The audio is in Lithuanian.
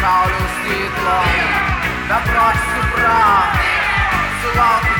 pasaulio stiklo, beprotis supras, sulaukti